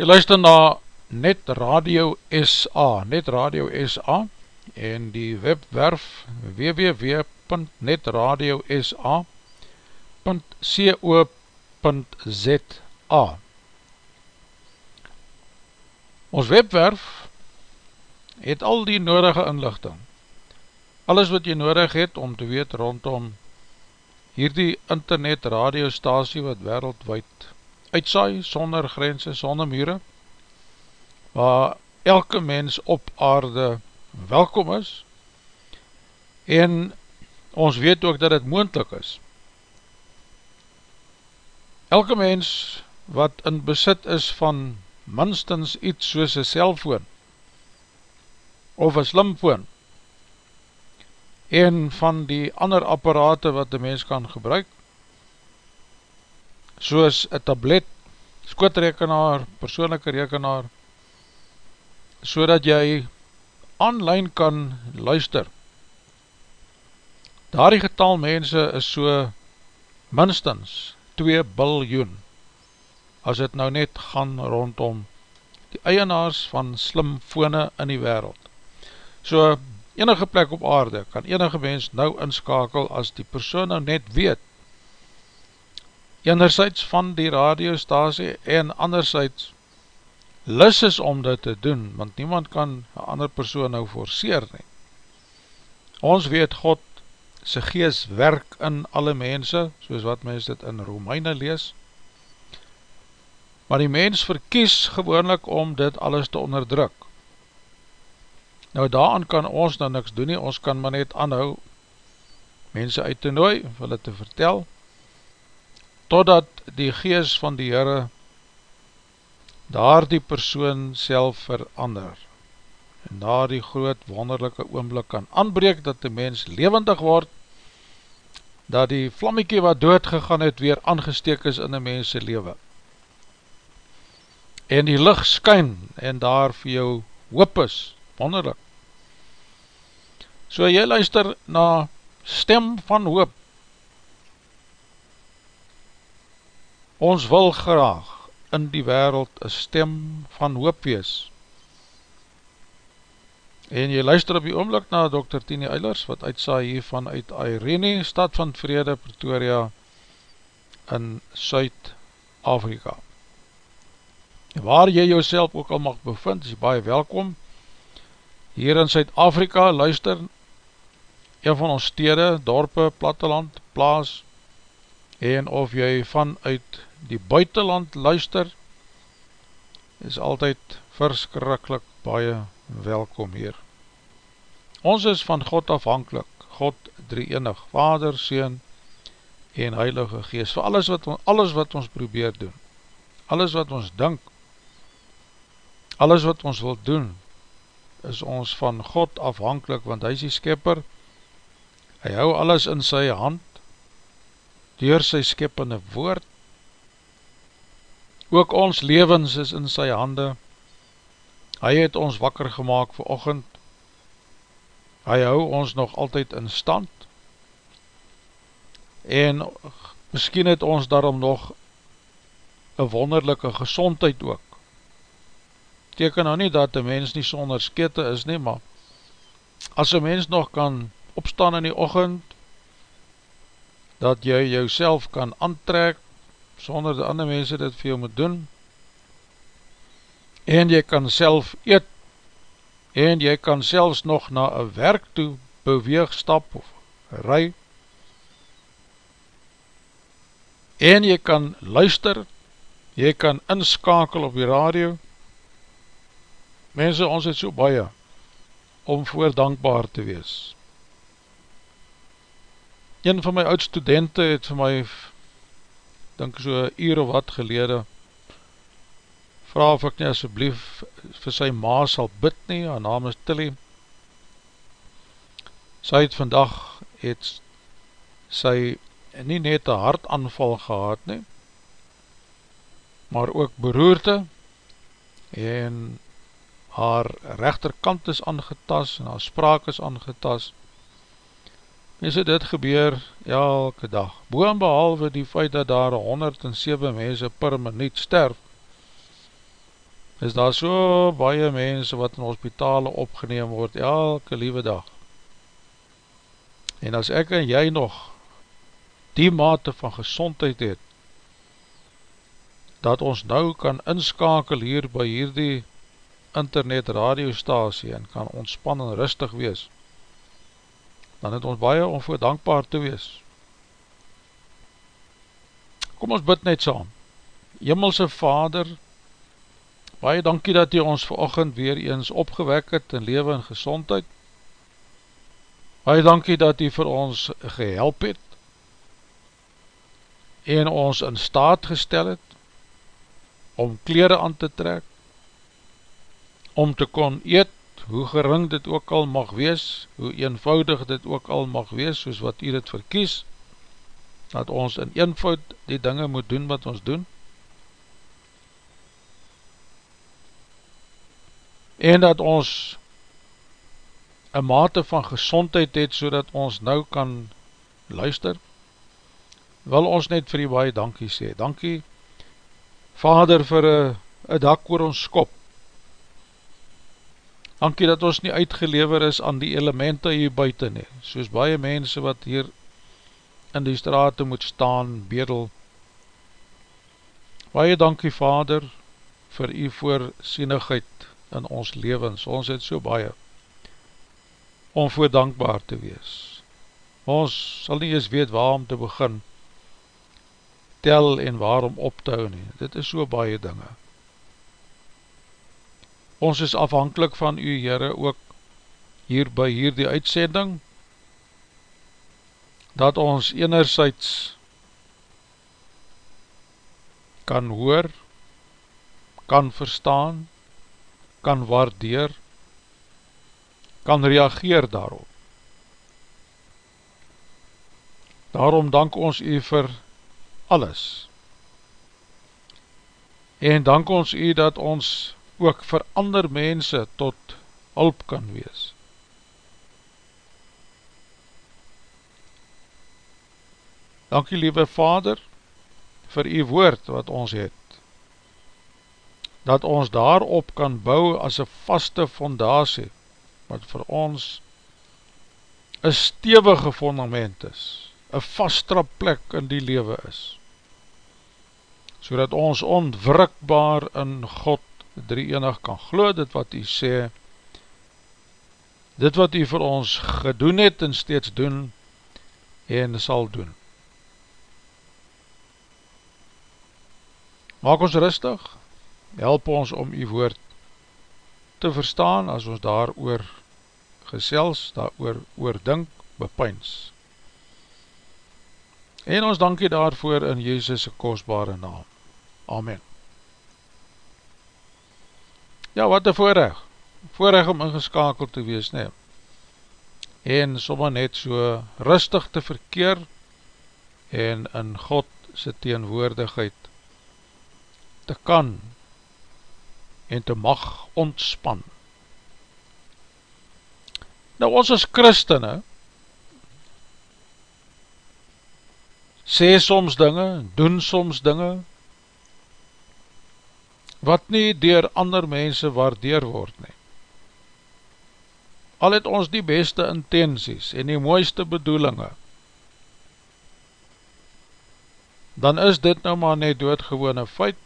Jy luister na Net Radio SA, Net Radio SA en die webwerf www.netradiosa.co.za Ons webwerf het al die nodige inlichting. Alles wat jy nodig het om te weet rondom hierdie internet radiostasie wat wereldwijd uitsaai, sonder grense, sonder mure, waar elke mens op aarde welkom is, en ons weet ook dat het moendlik is. Elke mens wat in besit is van minstens iets soos een cellfoon, of een slimfoon, en van die ander apparate wat die mens kan gebruik, soos een tablet, skootrekenaar, persoonlijke rekenaar, so dat jy online kan luister. Daar die getal mense is so minstens 2 biljoen, as het nou net gaan rondom die eienaars van slimfone in die wereld. So enige plek op aarde kan enige mens nou inskakel as die persoon nou net weet enerzijds van die radiostasie en anderzijds lis is om dit te doen, want niemand kan een ander persoon nou forceer nie. Ons weet God sy gees werk in alle mense, soos wat mens dit in Romeine lees, maar die mens verkies gewoonlik om dit alles te onderdruk. Nou daaraan kan ons nou niks doen nie, ons kan maar net aanhou mense uit te nooi, hulle te vertel, totdat die gees van die Heere daar die persoon self verander en daar die groot wonderlijke oomblik kan aanbreek dat die mens levendig word dat die vlammekie wat dood gegaan het weer aangesteek is in die mense lewe. En die licht skyn en daar vir jou hoop is. Wonderlik. So jy luister na stem van hoop Ons wil graag in die wereld een stem van hoop wees. En jy luister op die oomlik na Dr. Tini Eilers, wat uitsaai hiervan uit Irene, stad van Vrede, Pretoria, in Suid-Afrika. Waar jy jouself ook al mag bevind, is baie welkom. Hier in Suid-Afrika, luister, een van ons stede, dorpe, platteland, plaas, en of jy vanuit die buitenland luister, is altyd verskrikkelijk baie welkom hier. Ons is van God afhankelijk, God drie enig, Vader, Seen en Heilige Geest, vir alles wat, alles wat ons probeer doen, alles wat ons dink, alles wat ons wil doen, is ons van God afhankelijk, want hy is die skepper, hy hou alles in sy hand, door sy skeppende woord, Ook ons levens is in sy hande. Hy het ons wakker gemaakt vir ochend. Hy hou ons nog altyd in stand. En miskien het ons daarom nog een wonderlijke gezondheid ook. Teken nou nie dat die mens nie sonder skete is nie, maar as die mens nog kan opstaan in die ochend, dat jy jouself kan aantrek, sonder die ander mense dit vir jou moet doen, en jy kan self eet, en jy kan selfs nog na een werk toe beweeg, stap of ry, en jy kan luister, jy kan inskakel op die radio, mense, ons het so baie, om voor dankbaar te wees. Een van my oud studenten het vir my dink so uur of wat gelede, vraag of ek nie asjeblief vir sy ma sal bid nie, haar naam is Tilly. Sy het vandag, het sy nie net een hartaanval gehad nie, maar ook beroerte, en haar rechterkant is aangetas, en haar spraak is aangetas, Mense, dit gebeur elke dag. Boon behalwe die feit dat daar 107 mense per minuut sterf, is daar so baie mense wat in hospitale opgeneem word elke liewe dag. En as ek en jy nog die mate van gezondheid het, dat ons nou kan inskakel hier by hierdie internet radiostasie en kan ontspan en rustig wees, dan het ons baie om voor dankbaar te wees. Kom ons bid net saam. Himmelse Vader, baie dankie dat jy ons verochend weer eens opgewek het in leven en gezondheid. Baie dankie dat jy vir ons gehelp het en ons in staat gestel het om kleren aan te trek, om te kon eet, hoe gering dit ook al mag wees, hoe eenvoudig dit ook al mag wees, soos wat u dit verkies, dat ons in eenvoud die dinge moet doen wat ons doen, en dat ons een mate van gezondheid het, so dat ons nou kan luister, wil ons net vir die baie dankie sê, dankie, Vader, vir een dak oor ons skop, Dankie dat ons nie uitgelever is aan die elemente hier buiten nie, soos baie mense wat hier in die straten moet staan, bedel, Baie dankie Vader vir u voorsienigheid in ons levens. Ons het so baie om voor dankbaar te wees. Ons sal nie eens weet waar om te begin tel en waarom op te hou nie. Dit is so baie dinge. Ons is afhankelijk van u Heere ook hier by hier die uitsending dat ons enerzijds kan hoor, kan verstaan, kan waardeer, kan reageer daarop. Daarom dank ons u vir alles. En dank ons u dat ons ook vir ander mense tot hulp kan wees. Dankie liewe Vader vir u woord wat ons het. Dat ons daarop kan bou as een vaste fondatie wat vir ons een stevige fundament is, een vastra plek in die lewe is, so dat ons ontwrikbaar in God drie enig kan glo dit wat u sê, dit wat u vir ons gedoen het en steeds doen en sal doen. Maak ons rustig, help ons om u woord te verstaan as ons daar oor gesels, daar oor oordink, bepyns. En ons dankie daarvoor in Jezus' kostbare naam. Amen. Ja, wat een voorrecht, voorrecht om ingeskakeld te wees, nee. En sommer net so rustig te verkeer en in God sy teenwoordigheid te kan en te mag ontspan. Nou ons as christene sê soms dinge, doen soms dinge, wat nie dier ander mense waardeer word nie. Al het ons die beste intenties en die mooiste bedoelinge, dan is dit nou maar net doodgewone feit,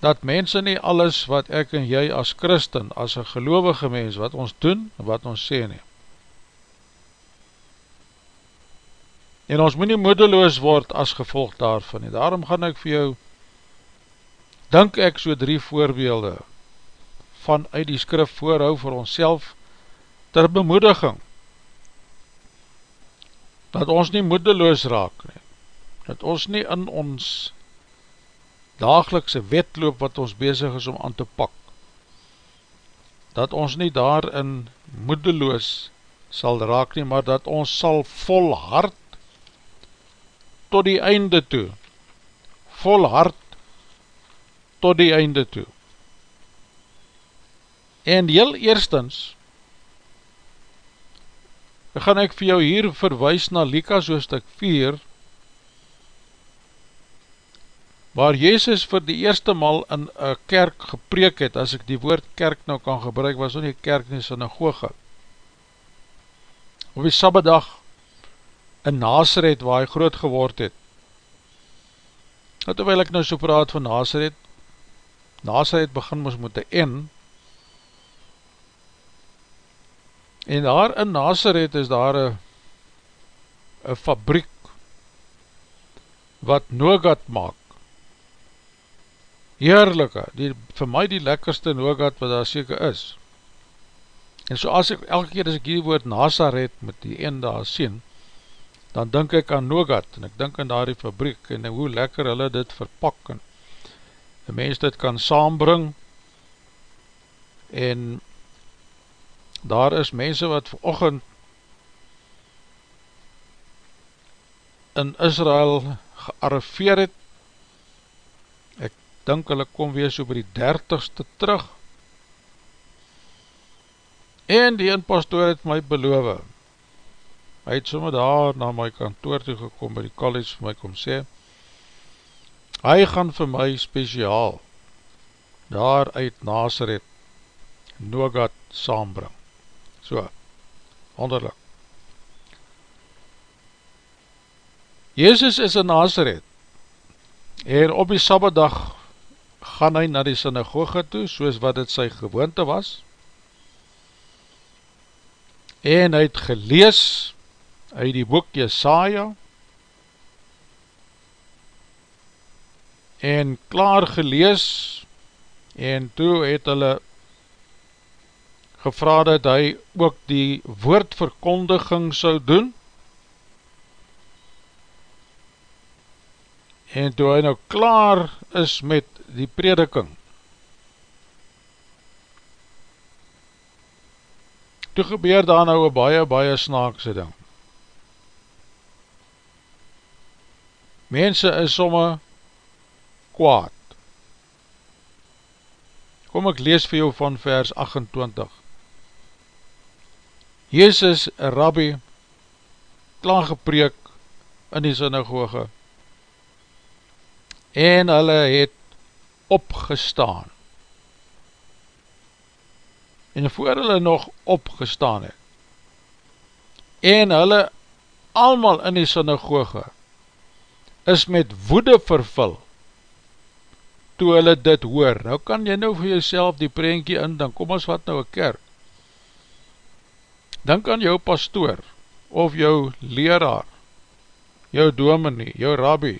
dat mense nie alles wat ek en jy as christen, as een gelovige mens, wat ons doen, wat ons sê nie. En ons moet nie moedeloos word as gevolg daarvan nie. Daarom gaan ek vir jou dink ek so drie voorbeelde van uit die skrif voorhou vir ons ter bemoediging dat ons nie moedeloos raak nie dat ons nie in ons dagelikse wetloop wat ons bezig is om aan te pak dat ons nie daarin moedeloos sal raak nie, maar dat ons sal volhard tot die einde toe volhard tot die einde toe. En heel eerstens, gaan ek vir jou hier verwijs na Likas hoofdstuk 4, waar Jezus vir die eerste mal in een kerk gepreek het, as ek die woord kerk nou kan gebruik, was nie kerk nie synagoge. Op die sabbedag in Nazareth, waar hy groot geword het. Terwijl ek nou so praat van Nazareth, Nazareth begin ons met die N. En daar in Nazareth is daar een een fabriek wat nougat maak. Heerlijke, die, vir my die lekkerste nougat wat daar seker is. En so as ek elke keer as ek die woord Nazareth met die N daar sien dan denk ek aan nougat en ek denk aan daar die fabriek en hoe lekker hulle dit verpak en een mens dit kan saambring en daar is mense wat verochend in Israel gearriveer het. Ek dink hulle kom wees oor die dertigste terug. En die inpastoor het my beloof hy het somme daar na my kantoor toe gekom by die college vir my kom sê hy gaan vir my speciaal daar uit Nazareth Nogat saambring. So, wonderlik. Jezus is in Nazareth En op die sabbadag gaan hy na die synagoge toe, soos wat het sy gewoonte was. En hy het gelees uit die boek Jesaja, en klaar gelees, en toe het hulle gevra dat hy ook die woordverkondiging sou doen, en toe hy nou klaar is met die prediking, toe gebeur daar nou een baie, baie snaakse ding. Mense is somme kwaad. Kom ek lees vir jou van vers 28. Jezus, een rabbi, klaar gepreek in die synagoge en hulle het opgestaan. En voor hulle nog opgestaan het en hulle allemaal in die synagoge is met woede vervul toe hulle dit hoor. Nou kan jy nou vir jouself die prentjie in, dan kom ons wat nou een kerk. Dan kan jou pastoor, of jou leraar, jou dominee, jou rabbi,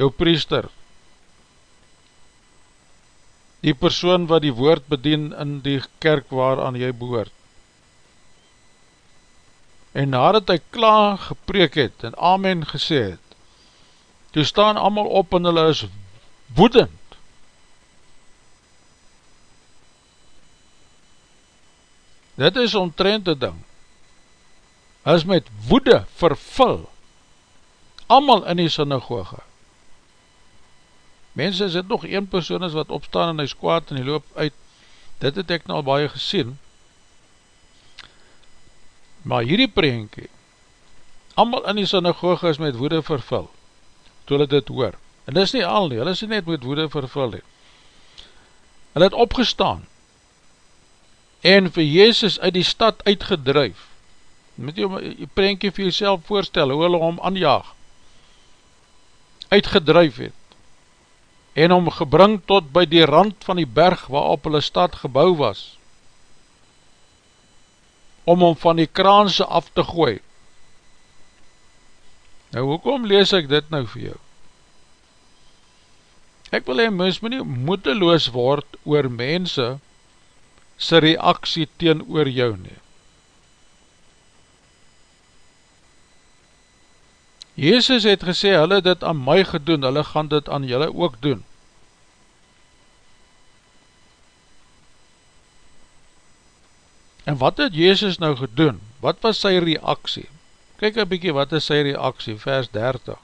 jou priester, die persoon wat die woord bedien in die kerk waaraan jy behoort. En nadat hy klaar gepreek het en amen gesê het, toe staan allemaal op en hulle is woedend. Dit is omtrent die ding. Hy is met woede vervul. Amal in die synagoge. Mense, is dit nog een persoon is wat opstaan en hy is kwaad en hy loop uit. Dit het ek nou al baie gesien. Maar hierdie preenkie, amal in die synagoge is met woede vervul, toe hulle dit hoor. En dis nie al nie, hulle is nie net met woede vervul nie. Hulle het opgestaan en vir Jezus uit die stad uitgedruif. Moet jy jy prentje vir jyself voorstel, hoe hulle hom aanjaag, uitgedruif het, en hom gebring tot by die rand van die berg waarop hulle stad gebouw was, om hom van die kraanse af te gooi. Nou, hoekom lees ek dit nou vir jou? Ek wil hy mens my nie moedeloos word oor mense sy reaksie teen oor jou nie. Jezus het gesê, hulle dit aan my gedoen, hulle gaan dit aan julle ook doen. En wat het Jezus nou gedoen? Wat was sy reaksie? Kijk een bykie, wat is sy reaksie? Vers 30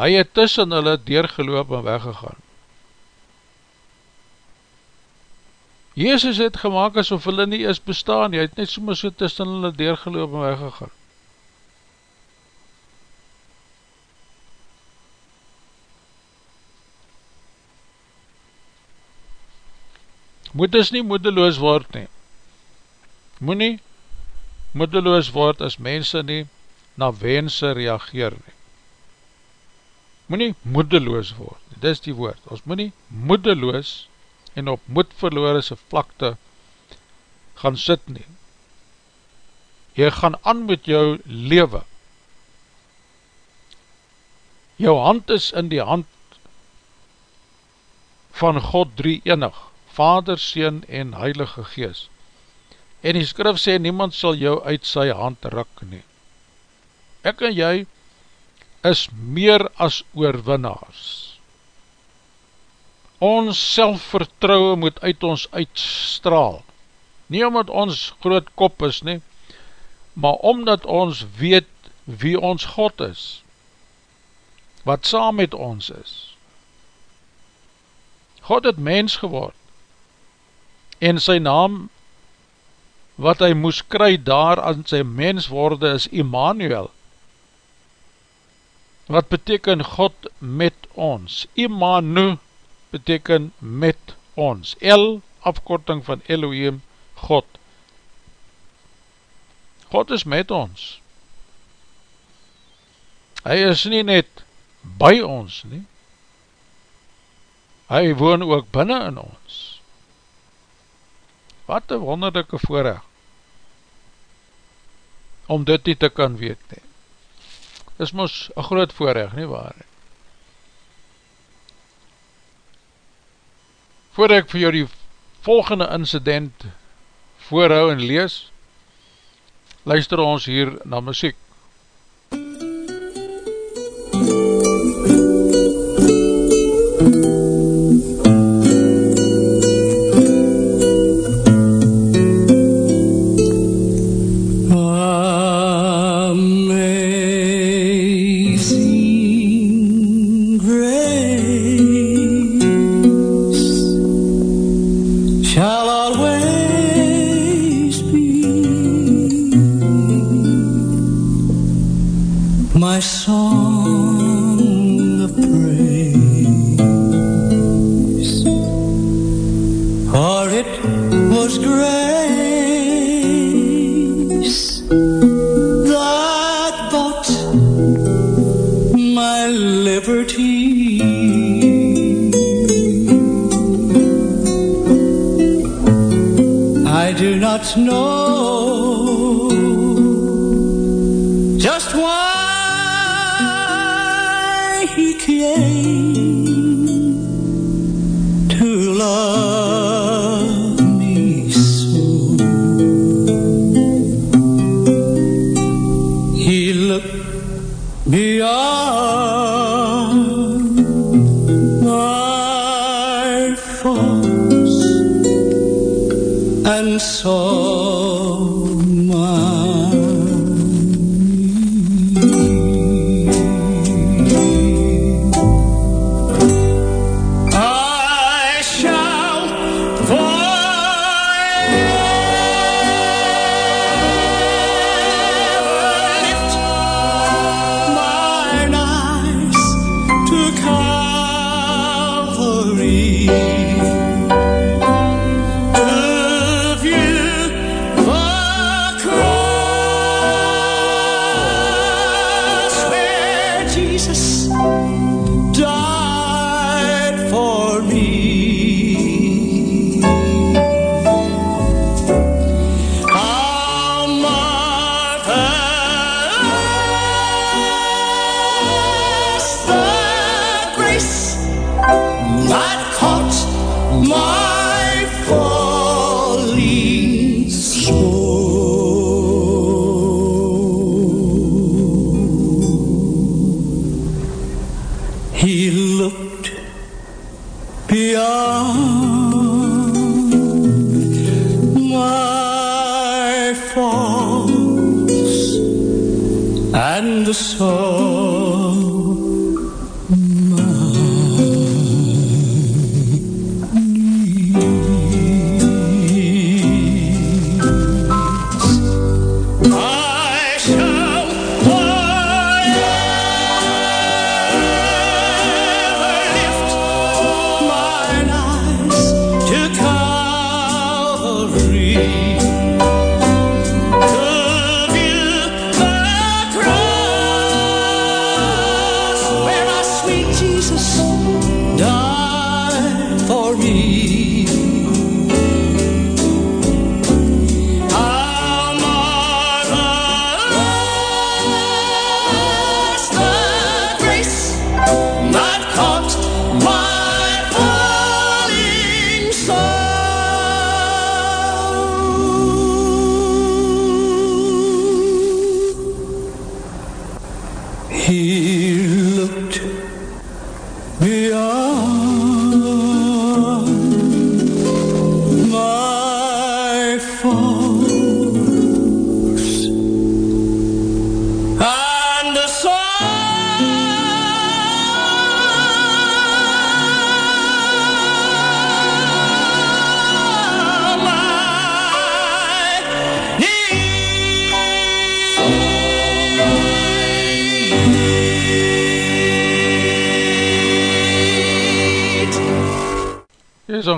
hy het tussen hulle deurgeloop en weggegaan. Jezus het gemaakt asof hulle nie is bestaan, hy het net soms so tussen hulle deurgeloop en weggegaan. Moet is nie moedeloos word nie. Moet nie moedeloos word as mense nie na wense reageer nie moet nie moedeloos word, dit is die woord, ons moet nie moedeloos en op moedverloore sy vlakte gaan sit nie. Jy gaan aan met jou lewe. Jou hand is in die hand van God drie enig, Vader, Seen en Heilige Gees. En die skrif sê, niemand sal jou uit sy hand ruk nie. Ek en jy, is meer as oorwinnaars. Ons selfvertrouwe moet uit ons uitstraal, nie omdat ons groot kop is nie, maar omdat ons weet wie ons God is, wat saam met ons is. God het mens geword, en sy naam, wat hy moes kry daar aan sy mens worde, is Immanuel, wat beteken God met ons. Imanu beteken met ons. El, afkorting van Elohim, God. God is met ons. Hy is nie net by ons nie, hy woon ook binnen in ons. Wat een wonderlijke voorrecht, om dit nie te kan weet nie. Dis mos een groot voorrecht, nie waar? Voordat ek vir jou die volgende incident voorhou en lees, luister ons hier na muziek.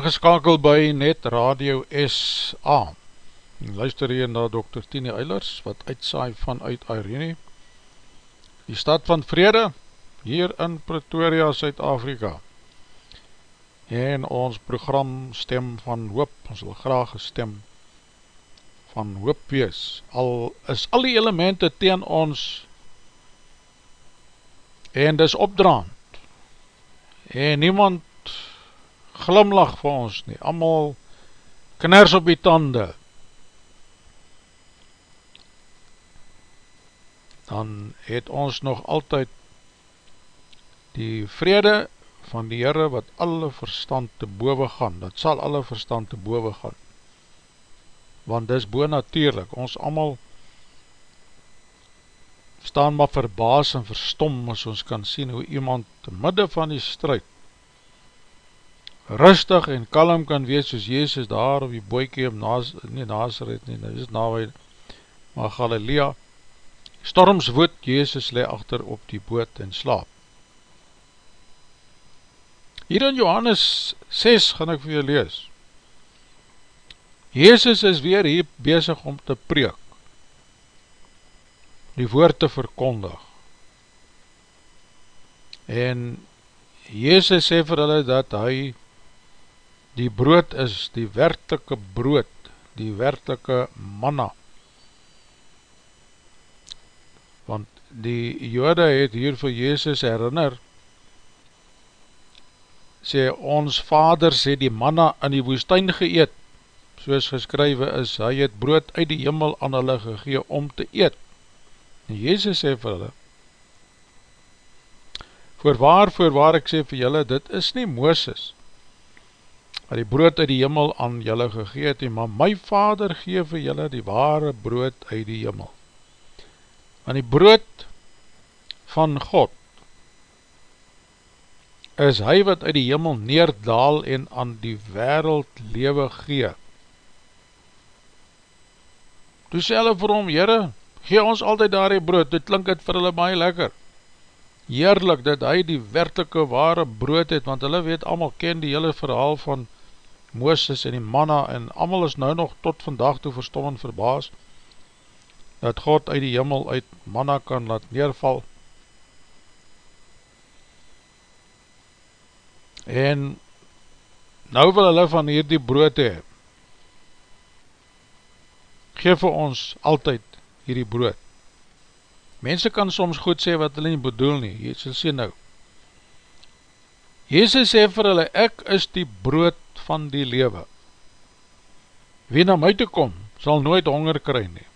Ingeskakel by Net Radio SA Luister hier na Dr. Tini Eilers wat uitsaai vanuit Irene Die stad van vrede hier in Pretoria, Suid-Afrika. En ons program Stem van Hoop, ons wil graag stem van hoop wees, al is al die elemente teen ons en dis opdraand. En niemand glimlach vir ons nie, allemaal kners op die tande. Dan het ons nog altyd die vrede van die Heere wat alle verstand te boven gaan, dat sal alle verstand te boven gaan. Want dis boon natuurlijk, ons allemaal staan maar verbaas en verstom as ons kan sien hoe iemand te midde van die strijd rustig en kalm kan wees soos Jezus daar op die boekie op Naz nie Nazareth nie, dit is nawe maar Galilea. Storms woed, Jezus le achter op die boot en slaap. Hier in Johannes 6 gaan ek vir jou lees. Jezus is weer hier bezig om te preek, die woord te verkondig. En Jezus sê vir hulle dat hy die brood is, die werkelike brood, die werkelike manna. Want die jode het hier vir Jezus herinner, sê ons vaders het die manna in die woestijn geëet, soos geskrywe is, hy het brood uit die hemel aan hulle gegee om te eet. En Jezus sê vir hulle, Voorwaar, voorwaar, ek sê vir julle, dit is nie Mooses, wat die brood uit die hemel aan julle gegee het, maar my vader gee vir julle die ware brood uit die hemel. Want die brood van God is hy wat uit die hemel neerdaal en aan die wereld lewe gee. Toe sê hulle vir hom, Heere, gee ons altyd daar die brood, dit klink het vir hulle baie lekker. Heerlik dat hy die wertelike ware brood het, want hulle weet allemaal ken die hele verhaal van Mooses en die manna, en allemaal is nou nog tot vandag toe verstom en verbaas, dat God uit die jimmel uit manna kan laat neerval. En nou wil hulle van hier die brood hee, geef vir ons altyd hierdie brood. Mense kan soms goed sê wat hulle nie bedoel nie, sal sê nou. Jezus sê vir hulle, ek is die brood van die lewe. Wie na my toe kom, sal nooit honger kry nie.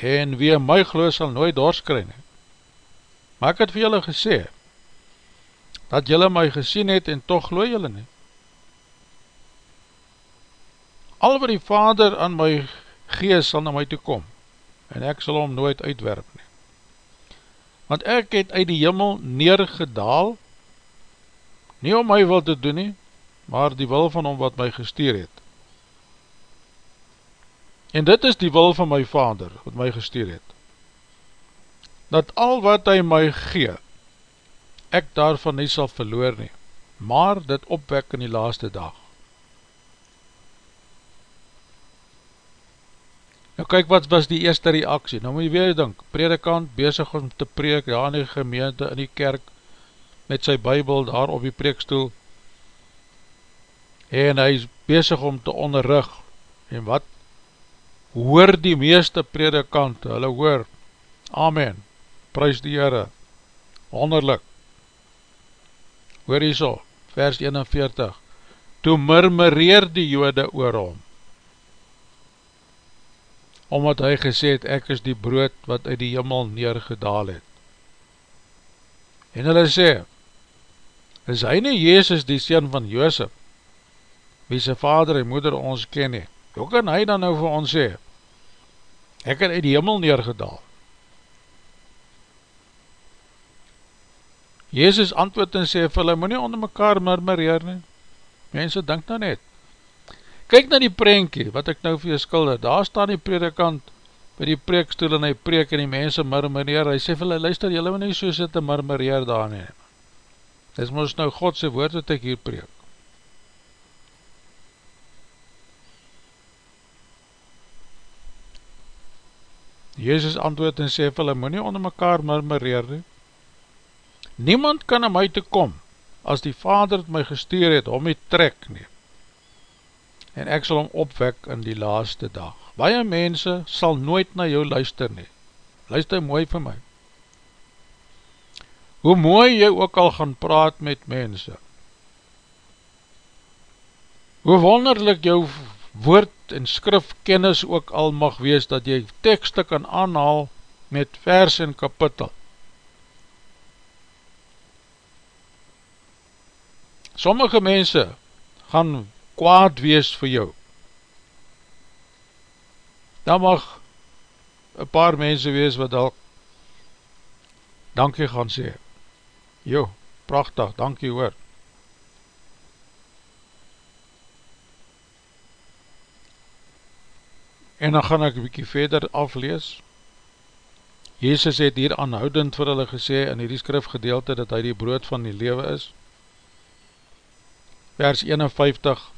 En wie my glo, sal nooit dors kry nie. Maar ek het vir julle gesê, dat julle my gesien het en toch glo julle nie. Al wat die vader aan my gees sal na my toe kom, en ek sal hom nooit uitwerp. Want ek het uit die jimmel neergedaal, nie om my wil te doen nie, maar die wil van hom wat my gestuur het. En dit is die wil van my vader, wat my gestuur het. Dat al wat hy my gee, ek daarvan nie sal verloor nie, maar dit opwek in die laaste dag. Kyk wat was die eerste reaksie, nou moet jy weer dink, predikant bezig om te preek, daar in die gemeente, in die kerk, met sy bybel daar op die preekstoel, en hy is bezig om te onderrug, en wat hoor die meeste predikant, hulle hoor, Amen, prijs die Heere, wonderlik, hoor hy so, vers 41, toe murmureer die jode oor hom, omdat hy gesê het, ek is die brood wat uit die jimmel neergedaal het. En hulle sê, is hy nie Jezus die sien van Joosef, wie sy vader en moeder ons ken nie? Hoe kan hy dan nou vir ons sê, ek het uit die jimmel neergedaal? Jezus antwoord en sê, vir hulle moet nie onder mekaar murmureer nie. Mense, denk nou net, Kyk na die prentjie, wat ek nou vir jou skulde, daar staan die predikant by die preekstoel en hy preek en die mense murmureer, hy sê vir hulle, luister, jylle moet nie so sit en murmureer daar nie. Dit is ons nou Godse woord wat ek hier preek. Jezus antwoord en sê vir hulle, moet nie onder mekaar murmureer nie. niemand kan aan my te kom, as die vader het my gestuur het, om my trek nie, en ek sal hom opwek in die laaste dag. Baie mense sal nooit na jou luister nie, luister mooi vir my. Hoe mooi jy ook al gaan praat met mense, hoe wonderlik jou woord en skrifkennis ook al mag wees, dat jy tekste kan aanhaal met vers en kapittel, Sommige mense gaan kwaad wees vir jou. Dan mag een paar mense wees wat al dankie gaan sê. Jo, prachtig, dankie hoor. En dan gaan ek een bykie verder aflees. Jezus het hier aanhoudend vir hulle gesê in die skrifgedeelte dat hy die brood van die lewe is vers 51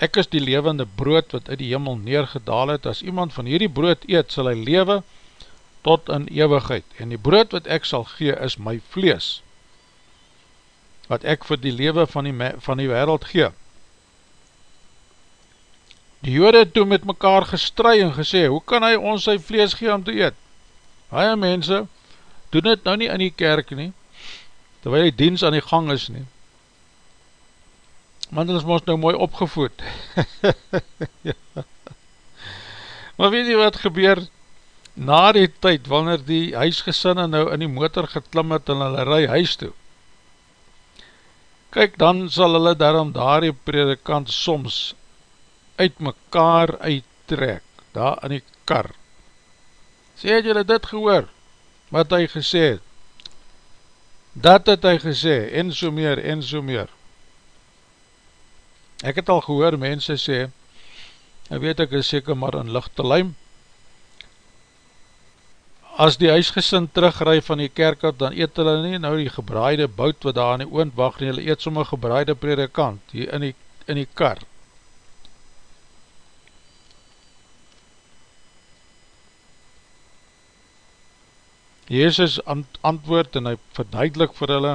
Ek is die levende brood wat uit die hemel neergedaal het, as iemand van hierdie brood eet, sal hy lewe tot in eeuwigheid, en die brood wat ek sal gee is my vlees, wat ek vir die lewe van die, van die wereld gee. Die jode het toe met mekaar gestry en gesê, hoe kan hy ons sy vlees gee om te eet? Haie mense, doen dit nou nie in die kerk nie, terwijl die diens aan die gang is nie, want ons moest nou mooi opgevoed. ja. Maar weet jy wat gebeur na die tyd, wanneer die huisgesinne nou in die motor geklim het en hulle rui huis toe? Kyk, dan sal hulle daarom daar die predikant soms uit mekaar uittrek, daar in die kar. Sê het julle dit gehoor, wat hy gesê het? Dat het hy gesê, en so meer, en so meer. Ek het al gehoor mense sê, ek weet ek is seker maar in lichte luim, as die huisgesin terugrui van die kerk af, dan eet hulle nie nou die gebraaide bout wat daar aan die oond wacht nie, hulle eet somme gebraaide predikant hier in die, in die kar. Jezus antwoord en hy verduidelik vir hulle,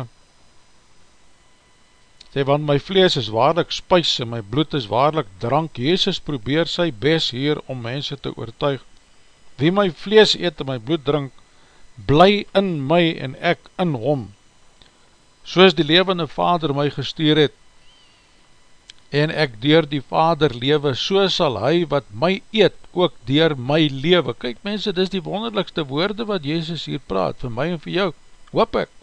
sê, want my vlees is waarlik spuis en my bloed is waarlik drank. Jezus probeer sy best hier om mense te oortuig. Wie my vlees eet en my bloed drink, bly in my en ek in hom. Soos die levende vader my gestuur het, en ek dier die vader lewe, so sal hy wat my eet, ook dier my lewe. Kijk mense, dis die wonderlikste woorde wat Jezus hier praat, vir my en vir jou. Hoop ek.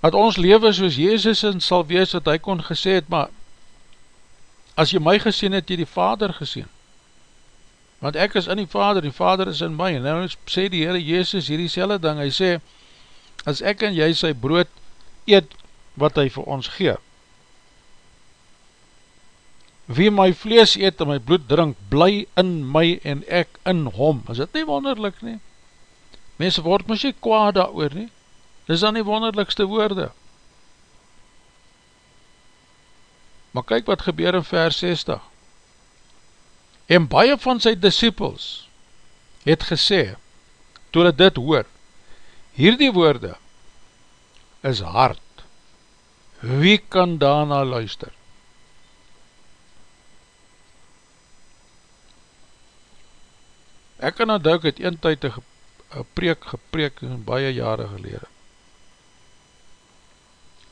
Dat ons leven soos Jezus in sal wees, wat hy kon gesê het, maar as jy my geseen het, jy die Vader geseen. Want ek is in die Vader, die Vader is in my. En nou sê die Heere Jezus hier die selle ding, hy sê, as ek en jy sy brood eet, wat hy vir ons gee. Wie my vlees eet en my bloed drink, bly in my en ek in hom. Is dit nie wonderlik nie? Mense word my sê kwaad daar oor nie. Dis dan die wonderlikste woorde. Maar kyk wat gebeur in vers 60. En baie van sy disciples het gesê, toe hulle dit hoor, hierdie woorde is hard. Wie kan daarna luister? Ek kan nou duik het een tyd een preek gepreek in baie jare gelede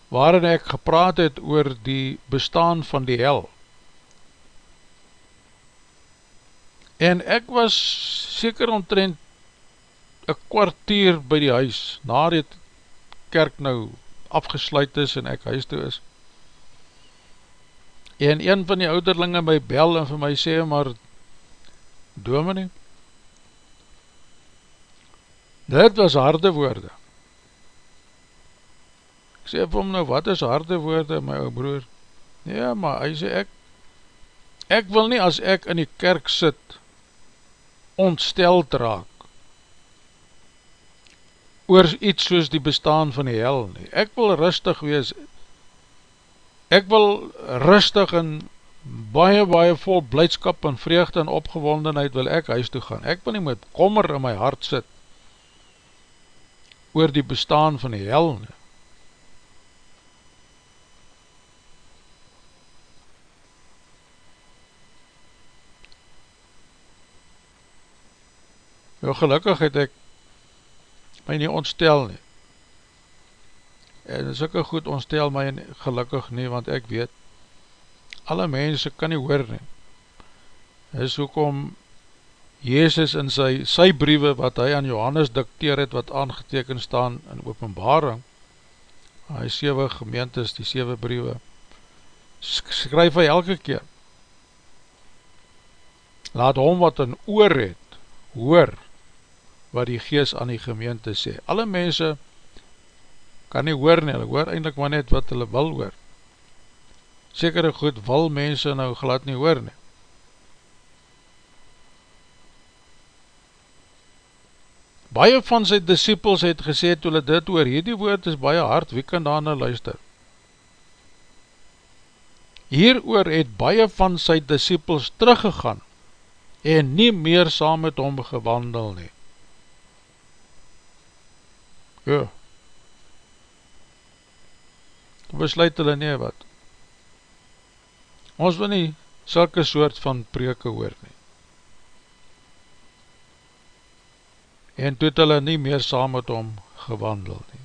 waarin ek gepraat het oor die bestaan van die hel. En ek was seker omtrent een kwartier by die huis, na die kerk nou afgesluit is en ek huis toe is. En een van die ouderlinge my bel en vir my sê, maar dominee, dit was harde woorde sê vir hom nou, wat is harde woorde, my ou broer? Ja, maar hy sê ek, ek wil nie as ek in die kerk sit, ontsteld raak, oor iets soos die bestaan van die hel nie. Ek wil rustig wees, ek wil rustig en baie, baie vol blijdskap en vreugde en opgewondenheid wil ek huis toe gaan. Ek wil nie met kommer in my hart sit, oor die bestaan van die hel nie. Nou gelukkig het ek my nie ontstel nie. En ek goed ontstel my gelukkig nie, want ek weet, alle mense kan nie hoor nie. Is hoekom Jezus in sy, sy briewe wat hy aan Johannes dikteer het, wat aangeteken staan in openbaring, hy 7 gemeentes, die 7 briewe, skryf hy elke keer, laat hom wat een oor het, hoor, wat die gees aan die gemeente sê. Alle mense kan nie hoor nie, hulle hoor eindelijk maar net wat hulle wil hoor. Sekere goed wil mense nou glad nie hoor nie. Baie van sy disciples het gesê toe hulle dit oor, hierdie woord is baie hard, wie kan daar nou luister? Hier oor het baie van sy disciples teruggegaan en nie meer saam met hom gewandel nie. Ja. Besluit hulle nie wat. Ons wil nie sulke soort van preke hoor nie. En toet hulle nie meer saam met hom gewandel nie.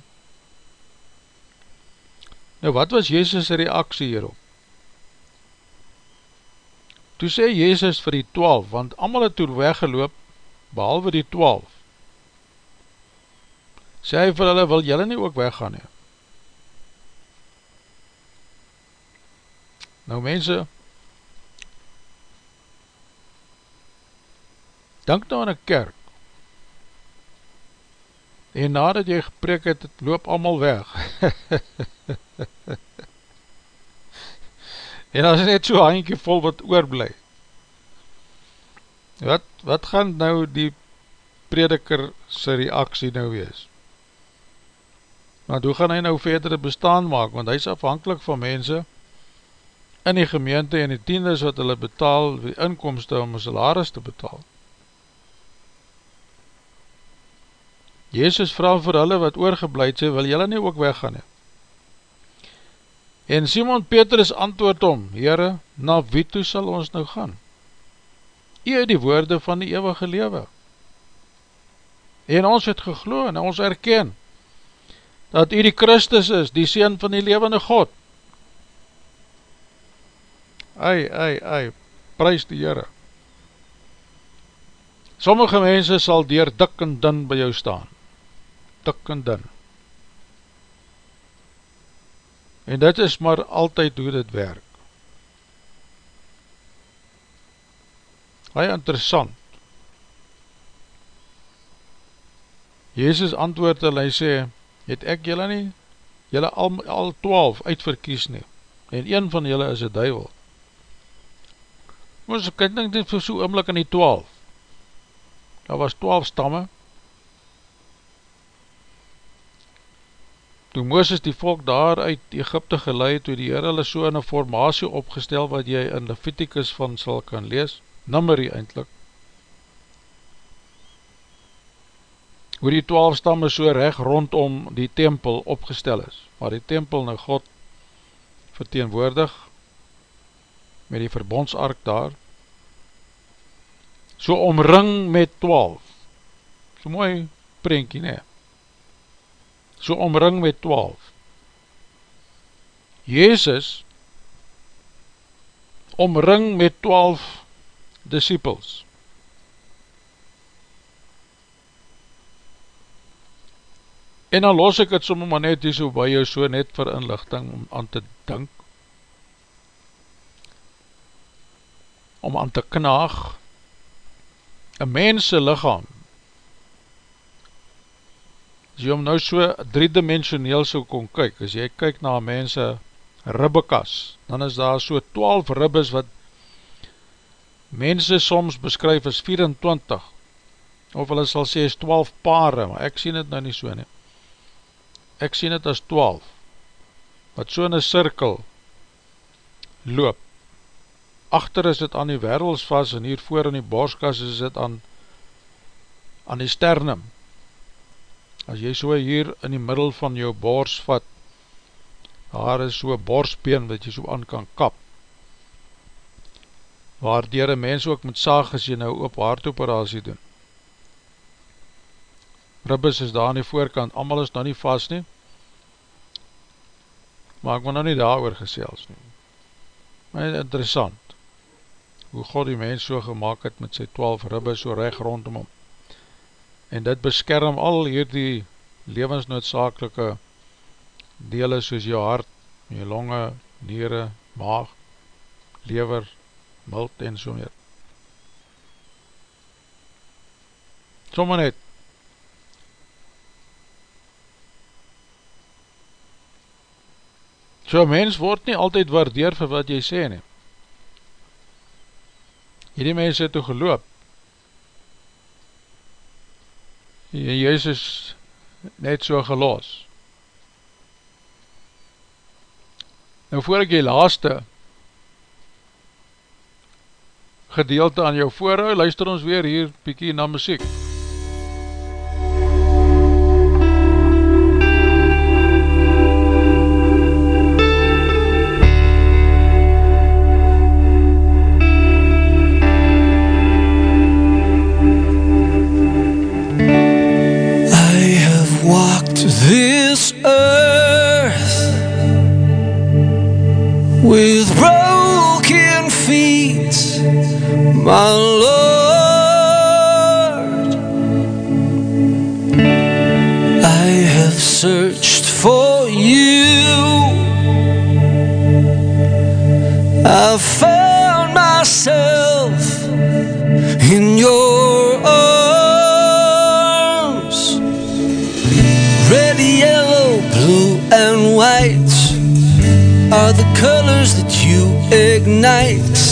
Nou wat was Jezus' reaksie hierop? Toe sê Jezus vir die twaalf, want allemaal het toe weggeloop, behalwe die twaalf sê hy vir hulle, wil jylle nie ook weggaan nie? Nou mense, denk nou aan een kerk, en nadat jy gepreek het, het loop allemaal weg. en as net so handje vol wat oorblij. Wat, wat gaan nou die prediker sy reaksie nou wees? Want hoe gaan hy nou verdere bestaan maak, want hy is afhankelijk van mense in die gemeente en die tiendes wat hulle betaal, die inkomste om salaris te betaal. Jezus vraag vir hulle wat oorgebleid sê, wil julle nie ook weggaan he? En Simon Petrus antwoord om, Heere, na wie toe sal ons nou gaan? Het die woorde van die eeuwige lewe. En ons het geglo en ons erken, dat u die Christus is, die Seen van die levende God. Ei, ei, ei, prijs die Heere. Sommige mense sal dier dik en din by jou staan. Dik en din. En dit is maar altyd hoe dit werk. Hy interessant. Jezus antwoord en hy sê, het ek jylle nie, jylle al, al twaalf uitverkies nie, en een van jylle is een duivel. Moes ek dink dit vir so oomlik in die twaalf, daar was twaalf stamme, toe Mooses die volk daar uit Egypte geleid, toe die Heer hulle so in een formatie opgestel, wat jy in Leviticus van sal kan lees, nummerie eindelijk, hoe die twaalf stamme so recht rondom die tempel opgestel is, waar die tempel nou God verteenwoordig, met die verbondsark daar, so omring met twaalf, so mooi prentjie nie, so omring met twaalf, Jezus omring met twaalf disciples, En dan los ek het soms maar net hier so by jou so net vir inlichting om aan te dink. Om aan te knaag. Een mense lichaam. As jy om nou so driedimensioneel so kon kyk, as jy kyk na mense ribbekas, dan is daar so 12 ribbes wat mense soms beskryf as 24, of hulle sal sê is 12 pare, maar ek sien het nou nie so nie ek sien het as 12, wat so in een cirkel loop. Achter is het aan die wervels vast en hier voor in die borskas is het aan, aan die sternum. as jy so hier in die middel van jou bors vat, daar is so borspeen wat jy so aan kan kap, waardeer een mens ook moet saag as jy nou op hartoperatie doen. Ribbes is daar aan die voorkant, allemaal is nou nie vast nie, maar ek wil nou nie daar oor gesels nie. Maar interessant, hoe God die mens so gemaakt het met sy twaalf ribbes so recht rondom hom. En dit beskerm al hierdie levensnoodzakelike dele soos jou hart, jou longe, niere, maag, lever, mild en so meer. Somme net. So mens word nie altyd waardeer vir wat jy sê nie. Hierdie mens het toe geloop. En Jezus net so gelos. Nou voor ek die laaste gedeelte aan jou voorhou, luister ons weer hier bykie na muziek. my Lord. I have searched for you. I found myself in your arms. Red, yellow, blue, and white are the colors that you ignite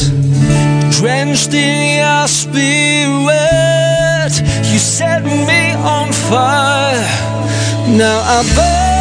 drenched in your spirit. You set me on fire. Now I burn.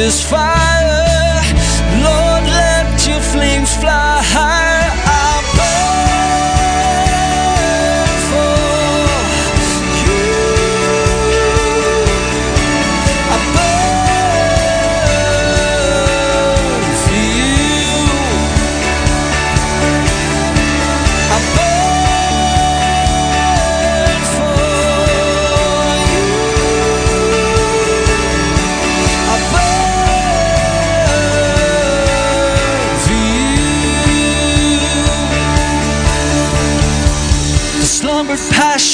satisfied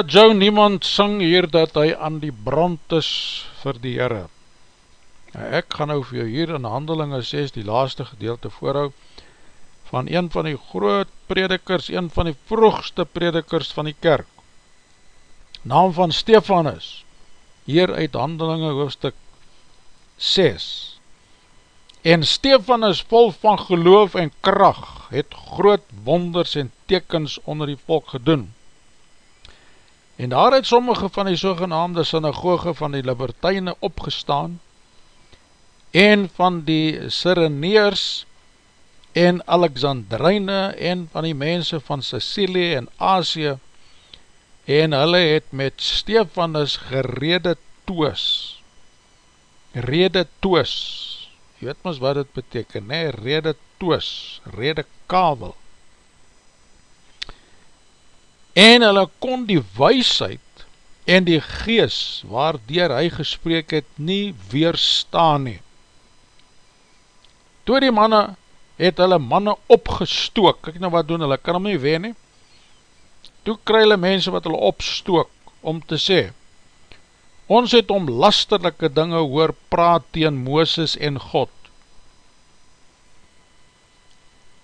Ja, Joe Niemand syng hier dat hy aan die brand is vir die Heere. Ja, ek gaan nou vir jou hier in handelinge 6 die laaste gedeelte voorhou van een van die groot predikers, een van die vroegste predikers van die kerk. Naam van Stefanus, hier uit handelinge hoofdstuk 6. En Stefanus vol van geloof en kracht het groot wonders en tekens onder die volk gedoen. En daar het sommige van die sogenaamde synagoge van die Libertijne opgestaan en van die Sireneers en Alexandrijne en van die mense van Sicilie en Asie en hulle het met Stefanus gerede toos rede toos jy weet ons wat dit beteken, nee, rede toos, rede kabel en hulle kon die weisheid en die gees waardeer hy gespreek het nie weerstaan nie. Toe die manne het hulle manne opgestook, kyk nou wat doen hulle, kan hom nie ween nie. Toe kry hulle mense wat hulle opstook om te sê, ons het om lasterlijke dinge hoor praat teen Mooses en God.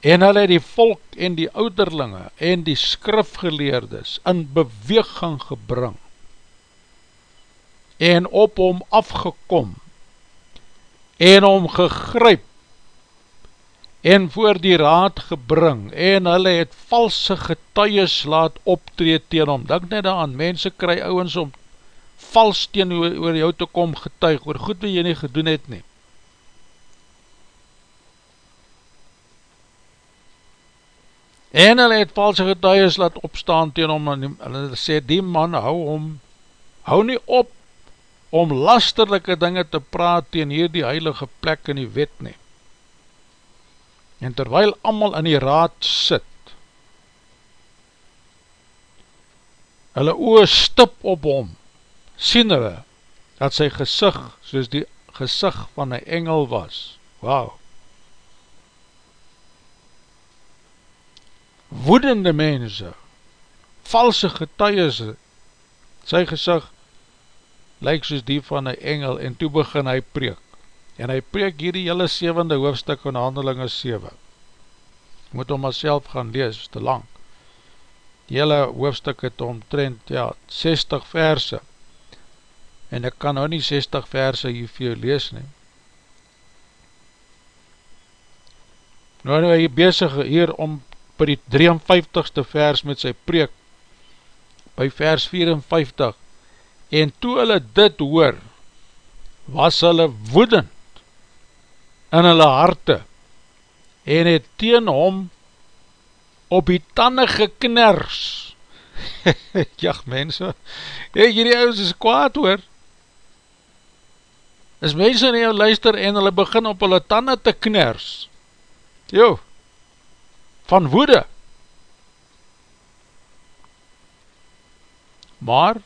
En hulle het die volk en die ouderlinge en die skrifgeleerdes in beweging gebring en op hom afgekom en hom gegryp en voor die raad gebring en hulle het valse getuies laat optreed teen hom. Denk net aan, mense kry ouwens om vals teen oor jou te kom getuig oor goed wat jy nie gedoen het nie En hulle het valse getuies laat opstaan tegen hom, en hulle sê, die man hou om, hou nie op, om lasterlijke dinge te praat tegen hier die heilige plek in die wet nie. En terwyl allemaal in die raad sit, hulle oor stip op hom, sien hulle, dat sy gezicht, soos die gezicht van een engel was, wauw, woedende mense, valse getuies, sy gesag, lyk soos die van een engel, en toe begin hy preek, en hy preek hier die hele sevende hoofdstuk van handelinge 7, moet om myself gaan lees, is te lang, die hele hoofdstuk het omtrent, ja, 60 verse, en ek kan nou nie 60 verse hier vir jou lees nie, nou nou hy bezig hier om by die 53ste vers met sy preek, by vers 54, en toe hulle dit hoor, was hulle woedend in hulle harte, en het teen hom op die tanden gekners. ja, mense, hey, hierdie ouders is kwaad hoor, is mense in jou luister en hulle begin op hulle tanden te kners. Jo, van woede. Maar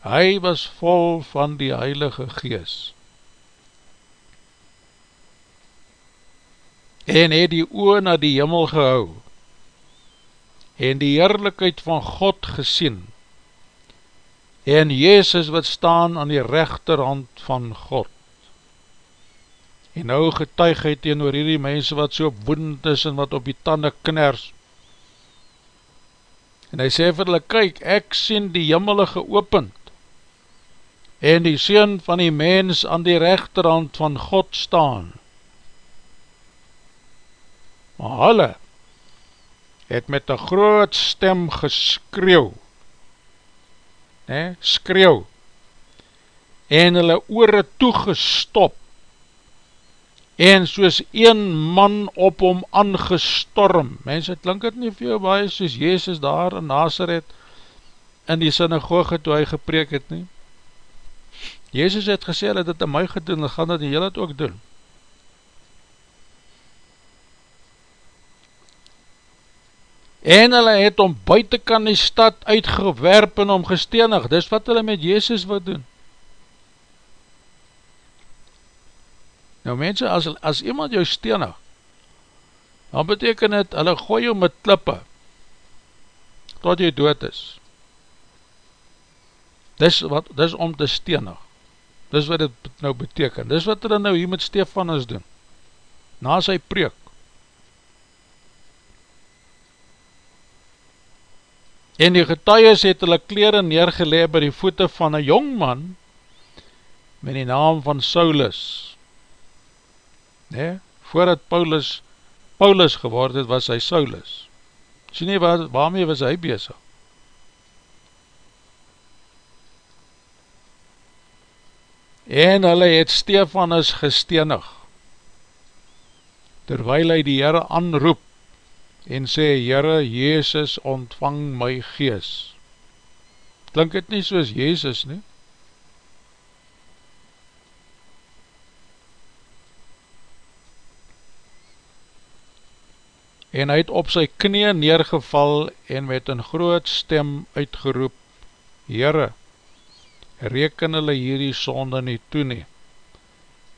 hy was vol van die Heilige Gees. En het die oor na die jimmel gehou en die heerlijkheid van God gesien en Jezus wat staan aan die rechterhand van God en nou getuig hy teen oor hierdie mense wat so woedend is en wat op die tanden kners. En hy sê vir hulle, kyk, ek sien die jimmele geopend en die sien van die mens aan die rechterhand van God staan. Maar hulle het met een groot stem geskreeuw, ne, skreeuw, en hulle oore toegestop, en soos een man op hom aangestorm, mense, klink het nie jou baie soos Jezus daar in Nazareth in die synagoge toe hy gepreek het nie. Jezus het gesê, dat het in my gedoen, dan gaan die heel het ook doen. En hulle het om buitenkant die stad uitgewerp en om gestenig, dis wat hulle met Jezus wil doen. Nou mense, as, as iemand jou stenig, dan beteken het, hulle gooi jou met klippe, tot jy dood is. dis, wat, dis om te stenig, dis wat dit nou beteken, dis wat hulle nou hier met Stefanus doen, na sy preek, en die getuies het hulle kleren neergeleid by die voete van een jong man, met die naam van Saulus, nee, voordat Paulus, Paulus geword het, was hy Saulus, sien nie, waar, waarmee was hy bezig, en hulle het Stefanus gestenig, terwijl hy die Heere anroep, en sê, Heere, Jezus ontvang my gees. Klink het nie soos Jezus nie? En hy het op sy knie neergeval en met een groot stem uitgeroep, Heere, reken hulle hierdie sonde nie toe nie.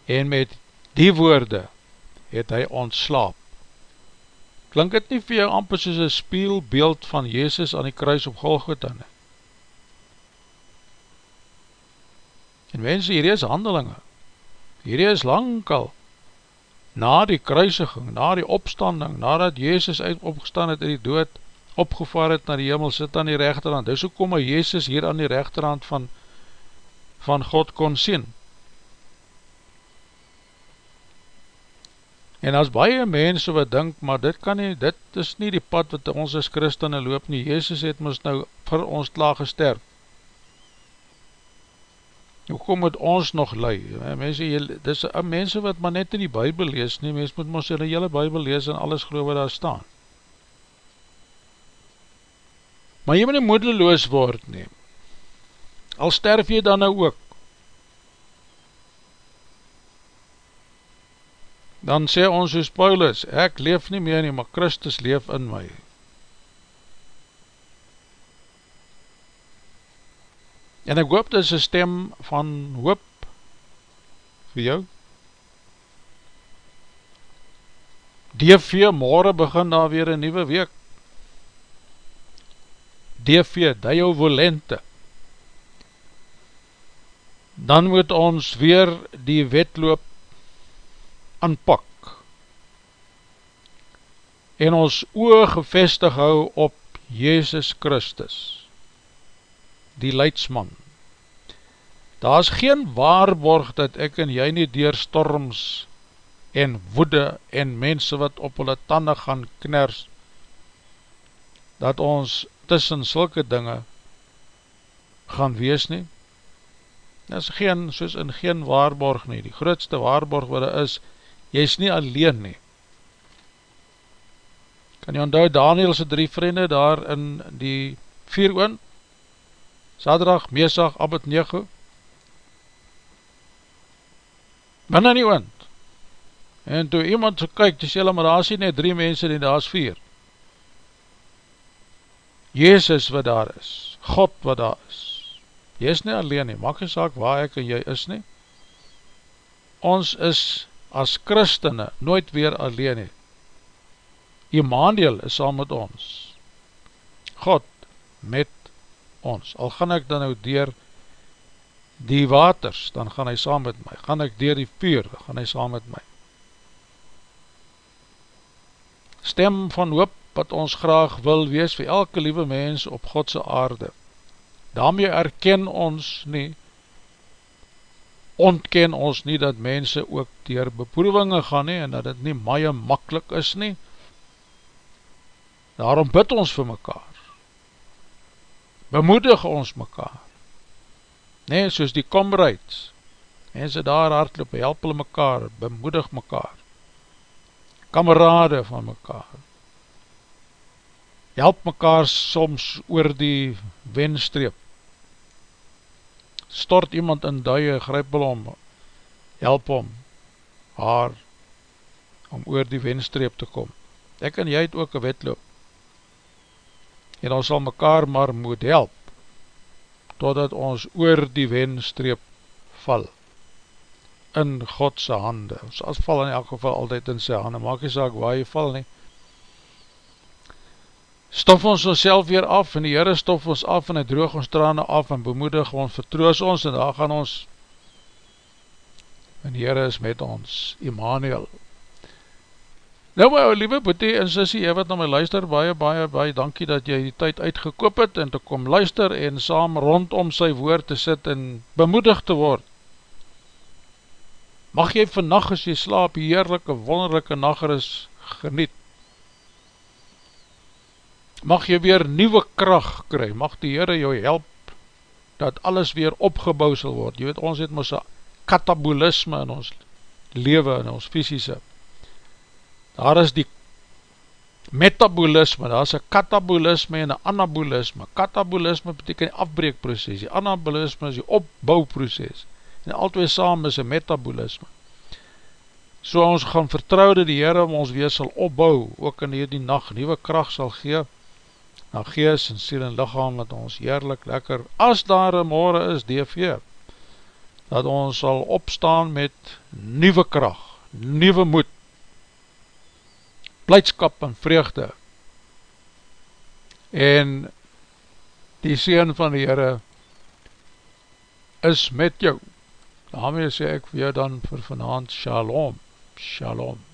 En met die woorde het hy ontslaap. Klink het nie vir jou amper soos een spielbeeld van Jezus aan die kruis op Golgotha nie? En mense, hierdie is handelinge. Hierdie is lang al na die kruisiging, na die opstanding, nadat Jezus uit opgestaan het in die dood, opgevaar het na die hemel, sit aan die rechterhand. Dus hoe kom Jezus hier aan die rechterhand van van God kon sien. En as baie mense wat dink, maar dit kan nie, dit is nie die pad wat ons as christene loop nie, Jezus het ons nou vir ons klaar gesterf. Hoe kom het ons nog lei? Mense, dit is mense wat maar net in die bybel lees nie, mense moet ons in die hele bybel lees en alles geloof wat daar staan. Maar jy moet nie moedeloos word neem al sterf jy dan nou ook, dan sê ons soos Paulus, ek leef nie meer nie, maar Christus leef in my. En ek hoop dit is een stem van hoop vir jou. DV, morgen begin daar weer een nieuwe week. DV, Dio Volente dan moet ons weer die wetloop aanpak en ons oog gevestig hou op Jezus Christus, die leidsman. Daar is geen waarborg dat ek en jy nie dier storms en woede en mense wat op hulle tanden gaan kners, dat ons tussen sulke dinge gaan wees nie, Dit is geen, soos in geen waarborg nie, die grootste waarborg wat er is, jy is nie alleen nie. Kan jy onthou Danielse drie vriende daar in die vier oon, Sadrach, Mesach, Abednego, binnen die oond, en toe iemand kyk, die sê hulle, maar daar is nie drie mense nie, daar is vier. Jezus wat daar is, God wat daar is, Jy is nie alleen nie, maak jy saak waar ek en jy is nie. Ons is as christene nooit weer alleen nie. Immanuel is saam met ons. God met ons. Al gaan ek dan nou dier die waters, dan gaan hy saam met my. Gaan ek dier die vuur, dan gaan hy saam met my. Stem van hoop wat ons graag wil wees vir elke liewe mens op Godse aarde daarmee erken ons nie, ontken ons nie dat mense ook dier beproevinge gaan nie, en dat het nie maie makkelijk is nie, daarom bid ons vir mekaar, bemoedig ons mekaar, nee, soos die komreids, mense daar hardloop, help hulle mekaar, bemoedig mekaar, kamerade van mekaar, help mekaar soms oor die wenstreep, stort iemand in duie, grijp hulle om, help om, haar, om oor die wenstreep te kom. Ek en jy het ook een wetloop. En ons sal mekaar maar moet help, totdat ons oor die wenstreep val, in Godse hande. Ons val in elk geval altyd in sy hande, maak jy saak waar jy val nie. stof ons ons weer af en die Heere stof ons af en hy droog ons trane af en bemoedig ons, vertroos ons en daar gaan ons en die Heere is met ons, Immanuel. Nou my ou liewe boete en sissie, jy wat na my luister, baie, baie, baie dankie dat jy die tyd uitgekoop het en te kom luister en saam rondom sy woord te sit en bemoedig te word. Mag jy vannacht as jy slaap, heerlijke, wonderlijke nacht geniet. Mag jy weer nieuwe kracht kry, mag die Heere jou help, dat alles weer opgebouw sal word, jy weet, ons het ons katabolisme in ons leven, in ons fysische, daar is die metabolisme, daar is een katabolisme en een anabolisme, katabolisme beteken die afbreekproces, die anabolisme is die opbouwproces, en al twee saam is een metabolisme, so ons gaan vertrouwde die Heere om ons weer sal opbouw, ook in die nacht. Nieuwe kracht sal gee, na gees en siel en lichaam, dat ons heerlik lekker, as daar een morgen is, DV, dat ons sal opstaan met nieuwe kracht, nieuwe moed, blijdskap en vreugde, en die Seen van die Heere is met jou. Daarmee sê ek jou dan vir vanavond, Shalom, Shalom.